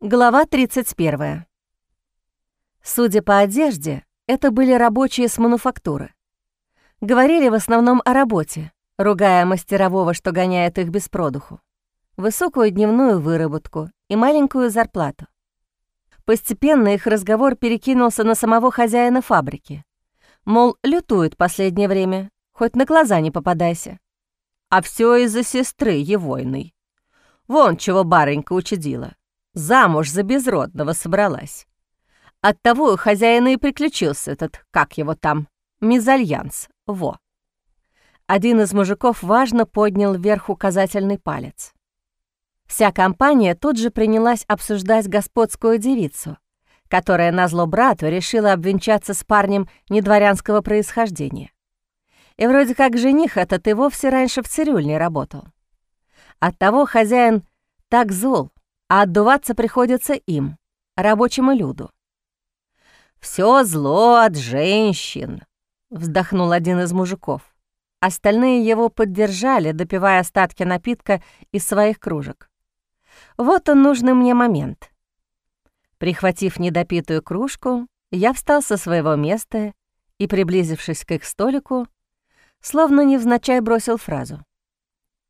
Глава 31. Судя по одежде, это были рабочие с мануфактуры. Говорили в основном о работе, ругая мастерового, что гоняет их без продуху, высокую дневную выработку и маленькую зарплату. Постепенно их разговор перекинулся на самого хозяина фабрики. Мол, лютует последнее время, хоть на глаза не попадайся. А все из-за сестры Евойной. Вон чего барынька учудила замуж за безродного собралась. Оттого у хозяина и приключился этот, как его там, мезальянс, во. Один из мужиков важно поднял вверх указательный палец. Вся компания тут же принялась обсуждать господскую девицу, которая назло брату решила обвенчаться с парнем недворянского происхождения. И вроде как жених этот и вовсе раньше в цирюльне работал. Оттого хозяин так зол, а отдуваться приходится им, рабочему люду. «Всё зло от женщин», — вздохнул один из мужиков. Остальные его поддержали, допивая остатки напитка из своих кружек. Вот он нужный мне момент. Прихватив недопитую кружку, я встал со своего места и, приблизившись к их столику, словно невзначай бросил фразу.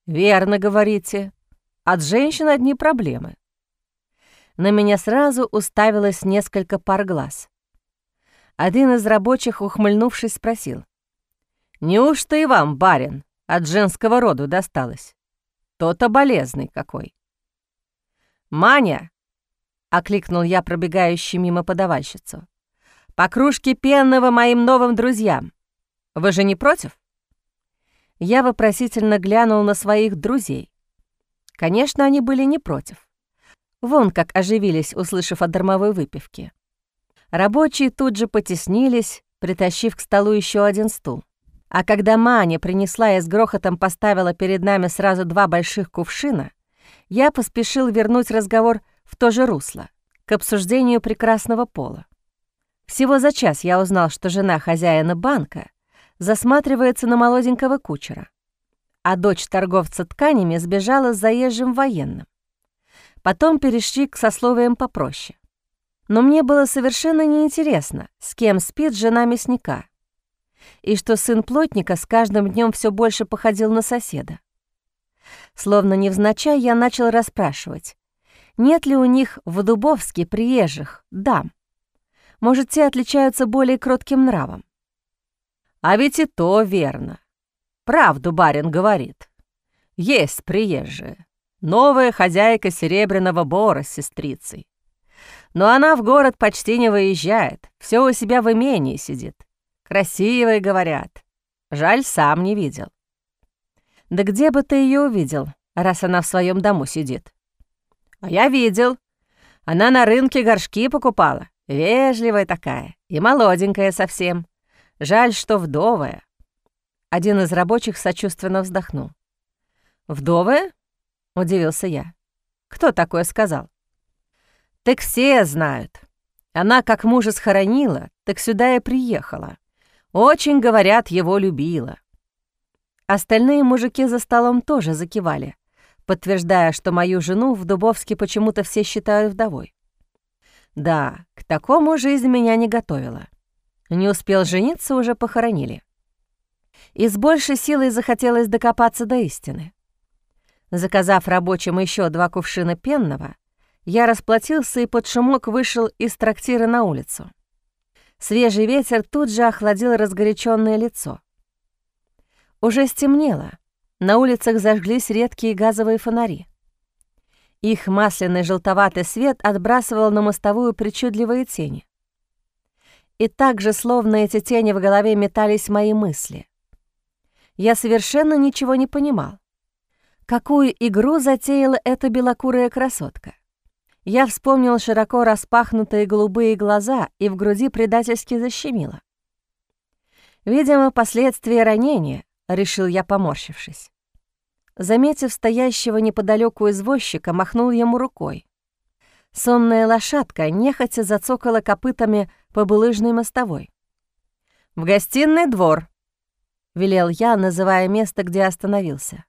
«Верно говорите. От женщин одни проблемы на меня сразу уставилось несколько пар глаз. Один из рабочих, ухмыльнувшись, спросил. «Неужто и вам, барин, от женского роду досталось? То-то болезный какой». «Маня!» — окликнул я пробегающий мимо подавальщицу. «По кружке пенного моим новым друзьям. Вы же не против?» Я вопросительно глянул на своих друзей. Конечно, они были не против. Вон как оживились, услышав о дармовой выпивке. Рабочие тут же потеснились, притащив к столу еще один стул. А когда Маня принесла и с грохотом поставила перед нами сразу два больших кувшина, я поспешил вернуть разговор в то же русло, к обсуждению прекрасного пола. Всего за час я узнал, что жена хозяина банка засматривается на молоденького кучера, а дочь торговца тканями сбежала с заезжим военным. Потом перешли к сословиям попроще. Но мне было совершенно неинтересно, с кем спит жена мясника, и что сын плотника с каждым днем все больше походил на соседа. Словно невзначай я начал расспрашивать, нет ли у них в Дубовске приезжих дам. Может, те отличаются более кротким нравом. А ведь и то верно. Правду барин говорит. Есть приезжие новая хозяйка Серебряного Бора с сестрицей. Но она в город почти не выезжает, все у себя в имении сидит. Красивые, говорят. Жаль, сам не видел. Да где бы ты ее увидел, раз она в своем дому сидит? А я видел. Она на рынке горшки покупала. Вежливая такая и молоденькая совсем. Жаль, что вдовая. Один из рабочих сочувственно вздохнул. «Вдовая? — удивился я. «Кто такое сказал?» «Так все знают. Она как мужа схоронила, так сюда и приехала. Очень, говорят, его любила». Остальные мужики за столом тоже закивали, подтверждая, что мою жену в Дубовске почему-то все считают вдовой. Да, к такому жизнь меня не готовила. Не успел жениться, уже похоронили. И с большей силой захотелось докопаться до истины. Заказав рабочим еще два кувшина пенного, я расплатился и под шумок вышел из трактира на улицу. Свежий ветер тут же охладил разгоряченное лицо. Уже стемнело, на улицах зажглись редкие газовые фонари. Их масляный желтоватый свет отбрасывал на мостовую причудливые тени. И так же, словно эти тени в голове метались мои мысли. Я совершенно ничего не понимал. Какую игру затеяла эта белокурая красотка? Я вспомнил широко распахнутые голубые глаза и в груди предательски защемило. Видимо, последствия ранения, решил я, поморщившись. Заметив стоящего неподалеку извозчика, махнул ему рукой. Сонная лошадка нехотя зацокала копытами по булыжной мостовой. «В гостиный двор», — велел я, называя место, где остановился.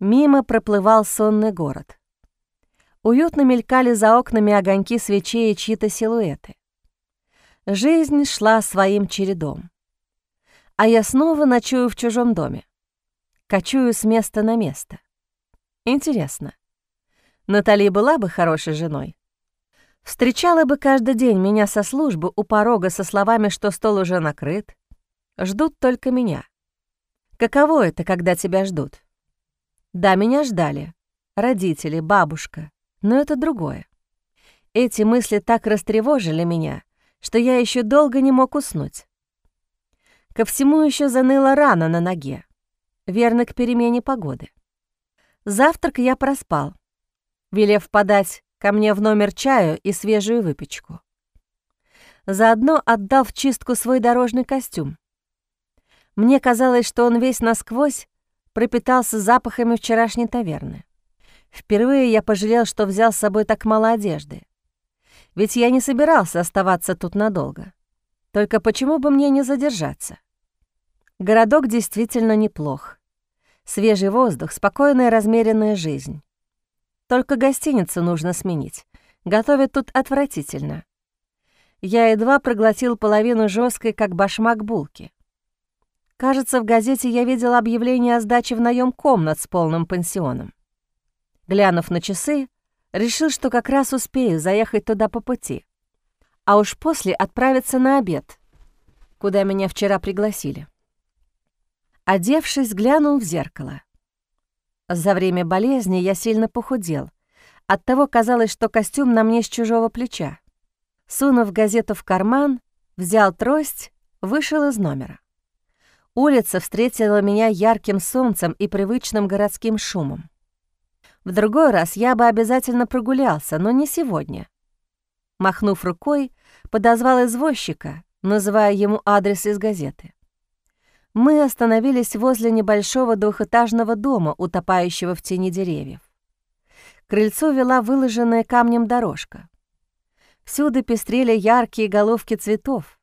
Мимо проплывал сонный город. Уютно мелькали за окнами огоньки свечей и чьи-то силуэты. Жизнь шла своим чередом. А я снова ночую в чужом доме. Кочую с места на место. Интересно, Натали была бы хорошей женой? Встречала бы каждый день меня со службы у порога со словами, что стол уже накрыт. Ждут только меня. Каково это, когда тебя ждут? Да, меня ждали. Родители, бабушка. Но это другое. Эти мысли так растревожили меня, что я еще долго не мог уснуть. Ко всему еще заныла рана на ноге, верно к перемене погоды. Завтрак я проспал, велев подать ко мне в номер чаю и свежую выпечку. Заодно отдал в чистку свой дорожный костюм. Мне казалось, что он весь насквозь пропитался запахами вчерашней таверны. Впервые я пожалел, что взял с собой так мало одежды. Ведь я не собирался оставаться тут надолго. Только почему бы мне не задержаться? Городок действительно неплох. Свежий воздух, спокойная размеренная жизнь. Только гостиницу нужно сменить. Готовят тут отвратительно. Я едва проглотил половину жесткой, как башмак булки. Кажется, в газете я видел объявление о сдаче в наем комнат с полным пансионом. Глянув на часы, решил, что как раз успею заехать туда по пути, а уж после отправиться на обед, куда меня вчера пригласили. Одевшись, глянул в зеркало. За время болезни я сильно похудел. Оттого казалось, что костюм на мне с чужого плеча. Сунув газету в карман, взял трость, вышел из номера. Улица встретила меня ярким солнцем и привычным городским шумом. В другой раз я бы обязательно прогулялся, но не сегодня. Махнув рукой, подозвал извозчика, называя ему адрес из газеты мы остановились возле небольшого двухэтажного дома, утопающего в тени деревьев. К крыльцу вела выложенная камнем дорожка. Всюду пестрели яркие головки цветов.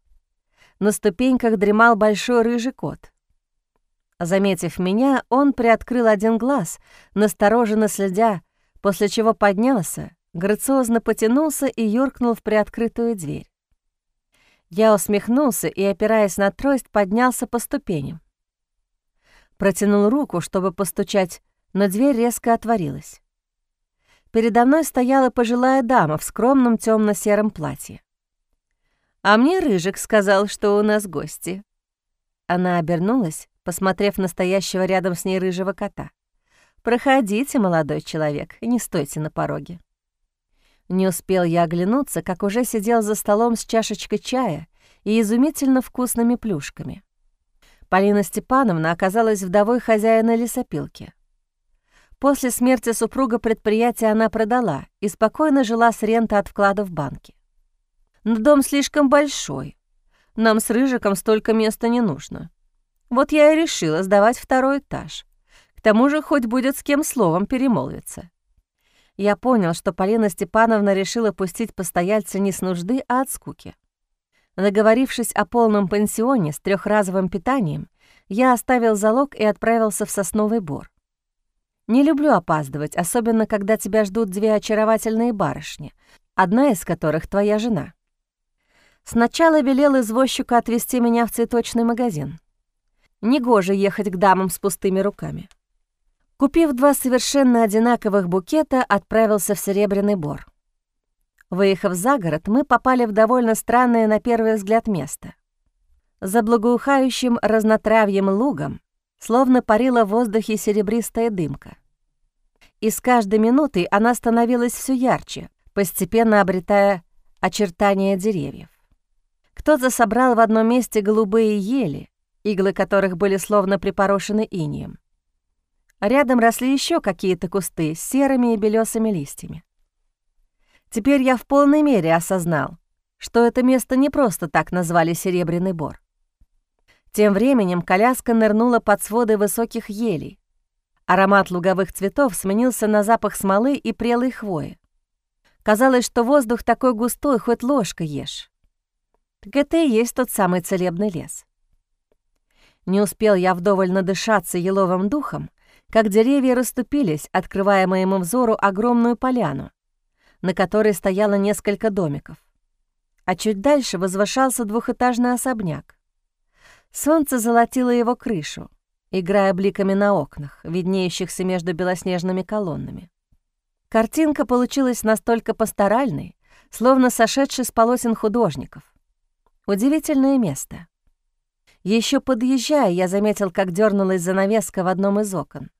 На ступеньках дремал большой рыжий кот. Заметив меня, он приоткрыл один глаз, настороженно следя, после чего поднялся, грациозно потянулся и юркнул в приоткрытую дверь. Я усмехнулся и, опираясь на трость, поднялся по ступеням. Протянул руку, чтобы постучать, но дверь резко отворилась. Передо мной стояла пожилая дама в скромном темно сером платье. «А мне Рыжик сказал, что у нас гости». Она обернулась, посмотрев на стоящего рядом с ней рыжего кота. «Проходите, молодой человек, не стойте на пороге». Не успел я оглянуться, как уже сидел за столом с чашечкой чая и изумительно вкусными плюшками. Полина Степановна оказалась вдовой хозяина лесопилки. После смерти супруга предприятие она продала и спокойно жила с ренты от вклада в банке. Но дом слишком большой. Нам с Рыжиком столько места не нужно. Вот я и решила сдавать второй этаж. К тому же хоть будет с кем словом перемолвиться я понял, что Полина Степановна решила пустить постояльца не с нужды, а от скуки. Договорившись о полном пансионе с трехразовым питанием, я оставил залог и отправился в Сосновый Бор. Не люблю опаздывать, особенно когда тебя ждут две очаровательные барышни, одна из которых твоя жена. Сначала велел извозчику отвезти меня в цветочный магазин. Негоже ехать к дамам с пустыми руками. Купив два совершенно одинаковых букета, отправился в Серебряный Бор. Выехав за город, мы попали в довольно странное на первый взгляд место. За благоухающим разнотравьем лугом словно парила в воздухе серебристая дымка. И с каждой минутой она становилась все ярче, постепенно обретая очертания деревьев. Кто-то собрал в одном месте голубые ели, иглы которых были словно припорошены инием. Рядом росли еще какие-то кусты с серыми и белесыми листьями. Теперь я в полной мере осознал, что это место не просто так назвали Серебряный Бор. Тем временем коляска нырнула под своды высоких елей. Аромат луговых цветов сменился на запах смолы и прелой хвои. Казалось, что воздух такой густой, хоть ложка ешь. И есть тот самый целебный лес. Не успел я вдоволь надышаться еловым духом, как деревья расступились, открывая моему взору огромную поляну, на которой стояло несколько домиков. А чуть дальше возвышался двухэтажный особняк. Солнце золотило его крышу, играя бликами на окнах, виднеющихся между белоснежными колоннами. Картинка получилась настолько пасторальной, словно сошедший с полосен художников. Удивительное место. Еще подъезжая, я заметил, как дернулась занавеска в одном из окон.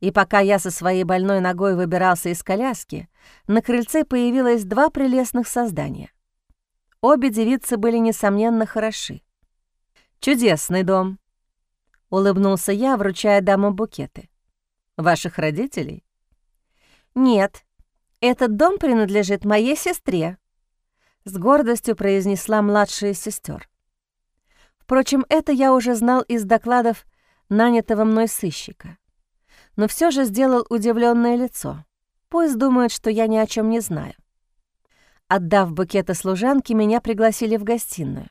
И пока я со своей больной ногой выбирался из коляски, на крыльце появилось два прелестных создания. Обе девицы были, несомненно, хороши. «Чудесный дом», — улыбнулся я, вручая дамам букеты. «Ваших родителей?» «Нет, этот дом принадлежит моей сестре», — с гордостью произнесла младшая сестер. Впрочем, это я уже знал из докладов нанятого мной сыщика. Но все же сделал удивленное лицо. Пусть думают, что я ни о чем не знаю. Отдав букеты служанке, меня пригласили в гостиную.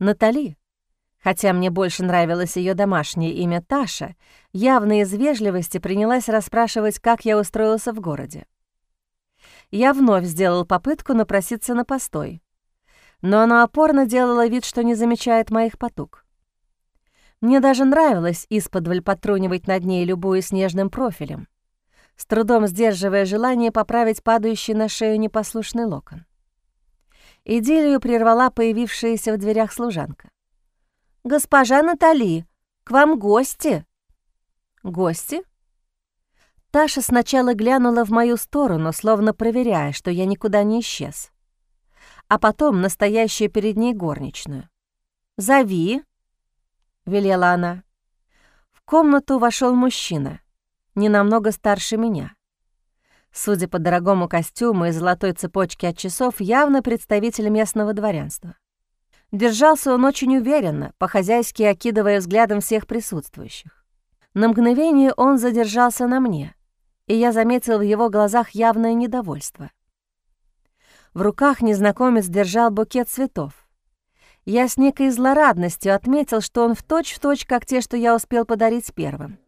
Натали, хотя мне больше нравилось ее домашнее имя Таша, явно из вежливости принялась расспрашивать, как я устроился в городе. Я вновь сделал попытку напроситься на постой, но она опорно делала вид, что не замечает моих потуг. Мне даже нравилось исподволь потрунивать над ней, любую снежным профилем, с трудом сдерживая желание поправить падающий на шею непослушный локон. Идиллию прервала появившаяся в дверях служанка. «Госпожа Натали, к вам гости!» «Гости?» Таша сначала глянула в мою сторону, словно проверяя, что я никуда не исчез а потом настоящую перед ней горничную. «Зови», — велела она. В комнату вошел мужчина, не намного старше меня. Судя по дорогому костюму и золотой цепочке от часов, явно представитель местного дворянства. Держался он очень уверенно, по-хозяйски окидывая взглядом всех присутствующих. На мгновение он задержался на мне, и я заметил в его глазах явное недовольство. В руках незнакомец держал букет цветов. Я с некой злорадностью отметил, что он в точь-в-точь, точь, как те, что я успел подарить первым.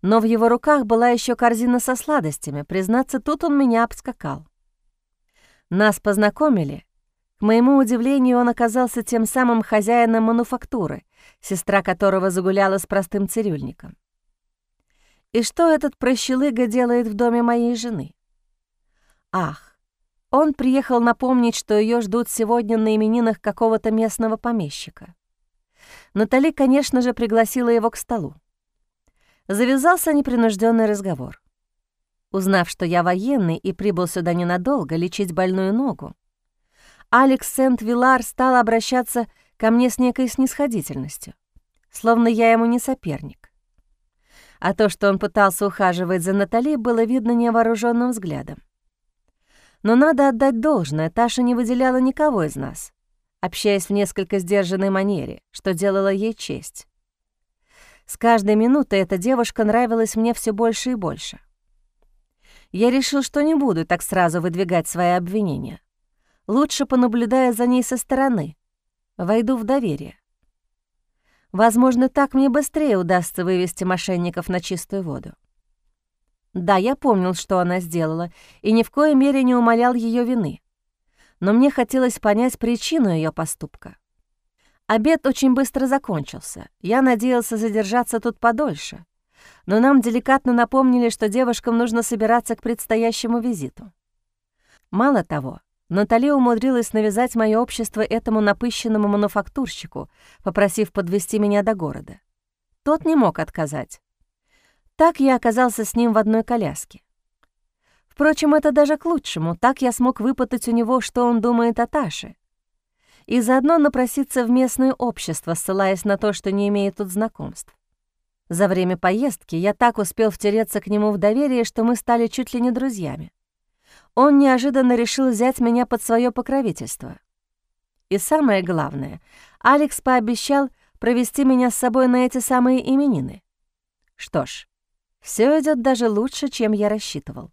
Но в его руках была еще корзина со сладостями. Признаться, тут он меня обскакал. Нас познакомили. К моему удивлению, он оказался тем самым хозяином мануфактуры, сестра которого загуляла с простым цирюльником. И что этот прощелыга делает в доме моей жены? Ах, он приехал напомнить, что ее ждут сегодня на именинах какого-то местного помещика. Натали, конечно же, пригласила его к столу. Завязался непринужденный разговор. Узнав, что я военный и прибыл сюда ненадолго лечить больную ногу, Алекс Сент-Вилар стал обращаться ко мне с некой снисходительностью, словно я ему не соперник. А то, что он пытался ухаживать за Натали, было видно невооруженным взглядом. Но надо отдать должное, Таша не выделяла никого из нас, общаясь в несколько сдержанной манере, что делало ей честь. С каждой минутой эта девушка нравилась мне все больше и больше. Я решил, что не буду так сразу выдвигать свои обвинения. Лучше понаблюдая за ней со стороны, войду в доверие. Возможно, так мне быстрее удастся вывести мошенников на чистую воду. Да, я помнил, что она сделала, и ни в коей мере не умолял ее вины. Но мне хотелось понять причину ее поступка. Обед очень быстро закончился. Я надеялся задержаться тут подольше. Но нам деликатно напомнили, что девушкам нужно собираться к предстоящему визиту. Мало того, Натали умудрилась навязать мое общество этому напыщенному мануфактурщику, попросив подвести меня до города. Тот не мог отказать. Так я оказался с ним в одной коляске. Впрочем, это даже к лучшему, так я смог выпытать у него, что он думает о Таше. И заодно напроситься в местное общество, ссылаясь на то, что не имеет тут знакомств. За время поездки я так успел втереться к нему в доверие, что мы стали чуть ли не друзьями. Он неожиданно решил взять меня под свое покровительство. И самое главное, Алекс пообещал провести меня с собой на эти самые именины. Что ж, все идет даже лучше, чем я рассчитывал.